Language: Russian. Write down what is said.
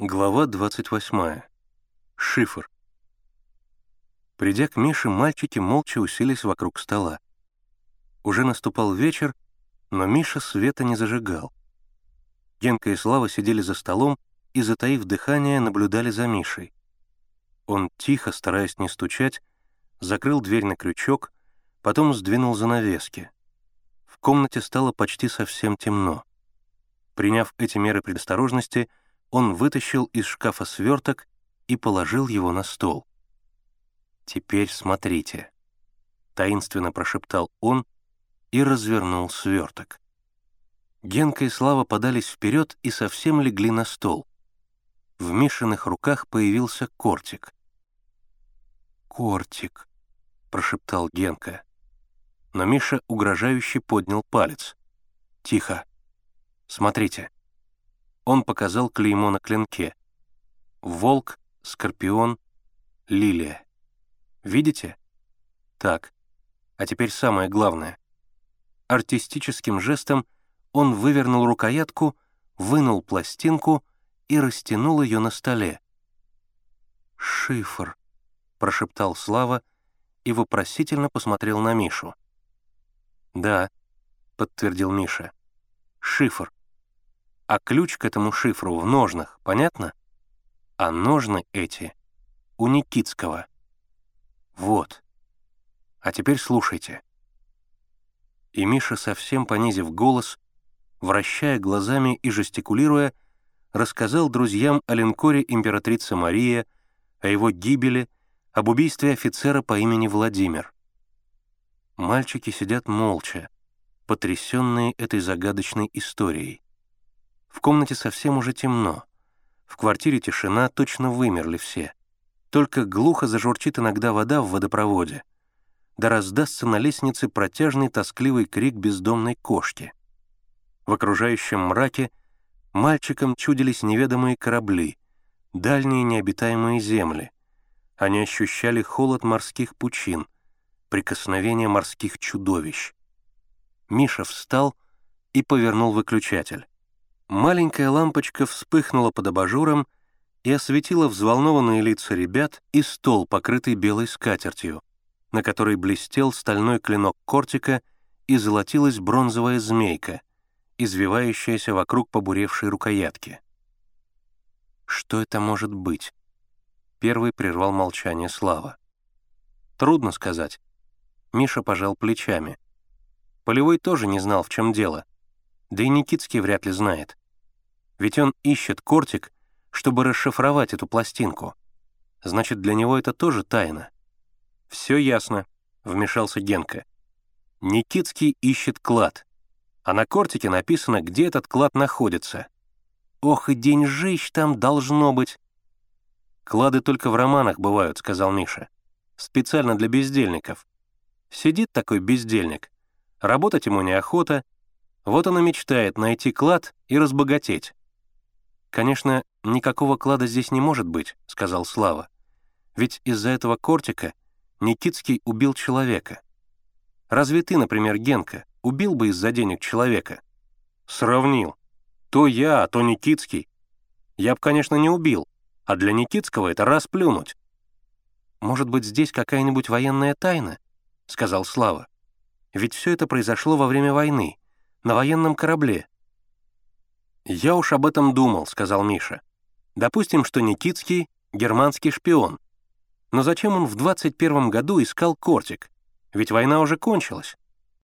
Глава 28. Шифр. Придя к Мише, мальчики молча уселись вокруг стола. Уже наступал вечер, но Миша света не зажигал. Генка и Слава сидели за столом и, затаив дыхание, наблюдали за Мишей. Он тихо, стараясь не стучать, закрыл дверь на крючок, потом сдвинул занавески. В комнате стало почти совсем темно. Приняв эти меры предосторожности, он вытащил из шкафа сверток и положил его на стол. «Теперь смотрите», — таинственно прошептал он и развернул сверток. Генка и Слава подались вперед и совсем легли на стол. В Мишиных руках появился кортик. «Кортик», — прошептал Генка. Но Миша угрожающе поднял палец. «Тихо. Смотрите». Он показал клеймо на клинке. Волк, скорпион, лилия. Видите? Так. А теперь самое главное. Артистическим жестом он вывернул рукоятку, вынул пластинку и растянул ее на столе. «Шифр», — прошептал Слава и вопросительно посмотрел на Мишу. «Да», — подтвердил Миша, — «шифр а ключ к этому шифру в ножнах, понятно? А ножны эти у Никитского. Вот. А теперь слушайте. И Миша, совсем понизив голос, вращая глазами и жестикулируя, рассказал друзьям о линкоре императрицы Мария, о его гибели, об убийстве офицера по имени Владимир. Мальчики сидят молча, потрясенные этой загадочной историей. В комнате совсем уже темно. В квартире тишина, точно вымерли все. Только глухо зажурчит иногда вода в водопроводе. Да раздастся на лестнице протяжный тоскливый крик бездомной кошки. В окружающем мраке мальчикам чудились неведомые корабли, дальние необитаемые земли. Они ощущали холод морских пучин, прикосновение морских чудовищ. Миша встал и повернул выключатель. Маленькая лампочка вспыхнула под абажуром и осветила взволнованные лица ребят и стол, покрытый белой скатертью, на которой блестел стальной клинок кортика и золотилась бронзовая змейка, извивающаяся вокруг побуревшей рукоятки. «Что это может быть?» Первый прервал молчание Слава. «Трудно сказать». Миша пожал плечами. Полевой тоже не знал, в чем дело. Да и Никитский вряд ли знает. Ведь он ищет кортик, чтобы расшифровать эту пластинку. Значит, для него это тоже тайна. «Все ясно», — вмешался Генка. Никитский ищет клад, а на кортике написано, где этот клад находится. Ох, и деньжищ там должно быть. «Клады только в романах бывают», — сказал Миша. «Специально для бездельников. Сидит такой бездельник, работать ему неохота, вот он и мечтает найти клад и разбогатеть. «Конечно, никакого клада здесь не может быть», — сказал Слава. «Ведь из-за этого кортика Никитский убил человека. Разве ты, например, Генка, убил бы из-за денег человека?» «Сравнил. То я, а то Никитский. Я бы, конечно, не убил, а для Никитского это расплюнуть». «Может быть, здесь какая-нибудь военная тайна?» — сказал Слава. «Ведь все это произошло во время войны, на военном корабле, «Я уж об этом думал», — сказал Миша. «Допустим, что Никитский — германский шпион. Но зачем он в 21 году искал кортик? Ведь война уже кончилась».